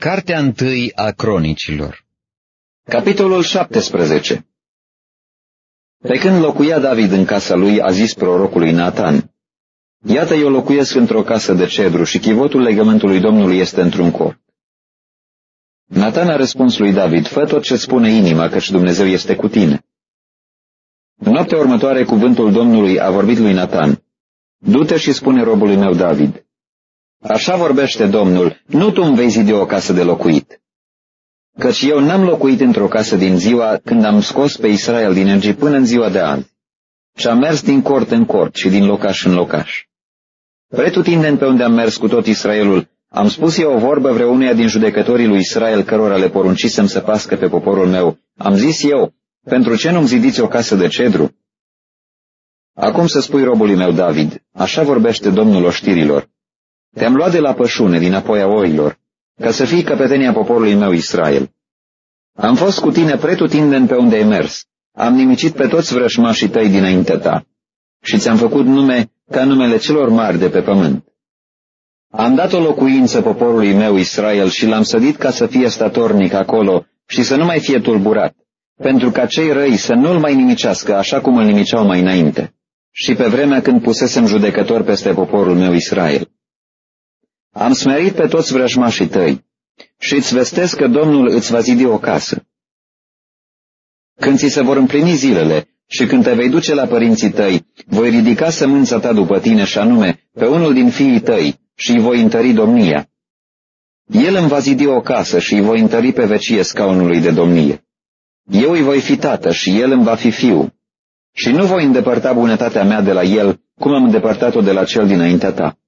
Cartea întâi a cronicilor Capitolul 17 Pe când locuia David în casa lui, a zis prorocului Nathan, Iată eu locuiesc într-o casă de cedru și chivotul legământului Domnului este într-un cort. Nathan a răspuns lui David, fă tot ce spune inima, căci Dumnezeu este cu tine. În noaptea următoare, cuvântul Domnului a vorbit lui Nathan, Du-te și spune robului meu David, Așa vorbește Domnul, nu tu îmi vei zidi o casă de locuit. Căci eu n-am locuit într-o casă din ziua când am scos pe Israel din Egipt până în ziua de azi. Și am mers din cort în cort și din locaș în locaș. Pretutindeni pe unde am mers cu tot Israelul, am spus eu o vorbă vreuneia din judecătorii lui Israel cărora le poruncisem să pască pe poporul meu. Am zis eu, pentru ce nu-mi zidiți o casă de cedru? Acum să spui robului meu David, așa vorbește Domnul oștirilor. Te-am luat de la pășune, din apoi a oilor, ca să fii căpetenia poporului meu Israel. Am fost cu tine pretutindeni pe unde ai mers, am nimicit pe toți vrășmașii tăi dinainte ta și ți-am făcut nume ca numele celor mari de pe pământ. Am dat o locuință poporului meu Israel și l-am sădit ca să fie statornic acolo și să nu mai fie tulburat, pentru ca cei răi să nu-l mai nimicească așa cum îl nimiceau mai înainte, și pe vremea când pusesem judecător peste poporul meu Israel. Am smerit pe toți vrăjmașii tăi și îți vestesc că Domnul îți va zidi o casă. Când ți se vor împlini zilele și când te vei duce la părinții tăi, voi ridica sămânța ta după tine și anume pe unul din fiii tăi și îi voi întări domnia. El îmi va zidi o casă și îi voi întări pe vecie scaunului de domnie. Eu îi voi fi tată și el îmi va fi fiu. Și nu voi îndepărta bunătatea mea de la el, cum am îndepărtat-o de la cel dinaintea ta.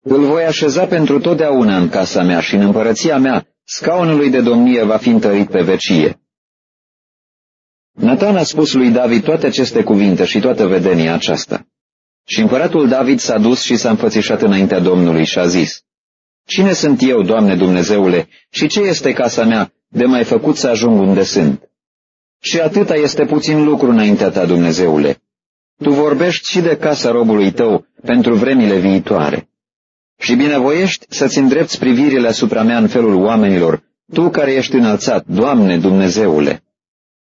Îl voi așeza pentru totdeauna în casa mea și în împărăția mea, scaunului de domnie va fi întărit pe vecie. Nathan a spus lui David toate aceste cuvinte și toată vedenia aceasta. Și împăratul David s-a dus și s-a înfățișat înaintea Domnului și a zis, Cine sunt eu, Doamne Dumnezeule, și ce este casa mea de mai făcut să ajung unde sunt? Și atâta este puțin lucru înaintea ta, Dumnezeule. Tu vorbești și de casa robului tău pentru vremile viitoare. Și binevoiești să-ți îndrepți privirile asupra mea în felul oamenilor, tu care ești înălțat, Doamne Dumnezeule.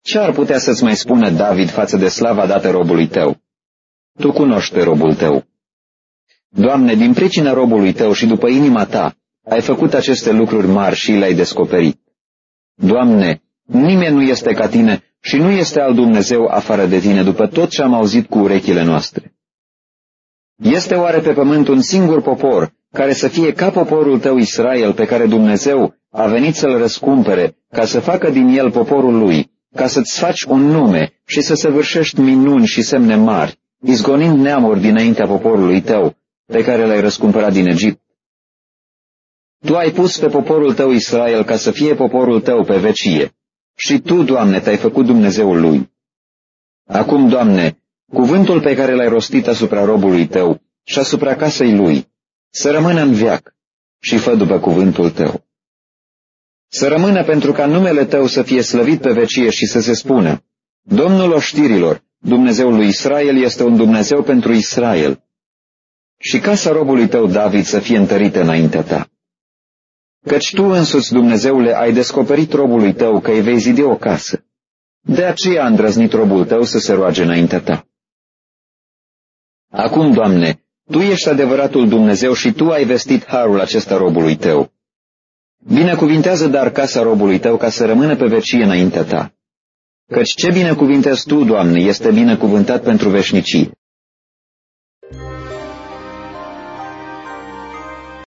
Ce ar putea să-ți mai spună David față de slava dată robului tău? Tu cunoști robul tău. Doamne, din pricina robului tău și după inima ta, ai făcut aceste lucruri mari și le-ai descoperit. Doamne, nimeni nu este ca tine și nu este al Dumnezeu afară de tine, după tot ce am auzit cu urechile noastre. Este oare pe pământ un singur popor care să fie ca poporul tău Israel pe care Dumnezeu a venit să-l răscumpere ca să facă din el poporul lui, ca să-ți faci un nume și să săvârșești minuni și semne mari, izgonind neamuri dinaintea poporului tău, pe care l-ai răscumpărat din Egipt. Tu ai pus pe poporul tău Israel ca să fie poporul tău pe vecie. Și tu, Doamne, te-ai făcut Dumnezeul lui. Acum, Doamne, cuvântul pe care l-ai rostit asupra robului tău și asupra casei lui, să rămână în viac și fă după cuvântul tău. Să rămână pentru ca numele tău să fie slăvit pe vecie și să se spună, Domnul oștirilor, Dumnezeul lui Israel este un Dumnezeu pentru Israel. Și casa robului tău David să fie întărită înaintea ta. Căci tu însuți, Dumnezeule, ai descoperit robului tău că îi vei zidi o casă. De aceea a îndrăznit robul tău să se roage înaintea ta. Acum, Doamne, Tu ești adevăratul Dumnezeu și Tu ai vestit harul acesta robului tău. Binecuvintează dar casa robului tău ca să rămână pe vecie înaintea ta. Căci ce binecuvintezi Tu, Doamne, este binecuvântat pentru veșnicie.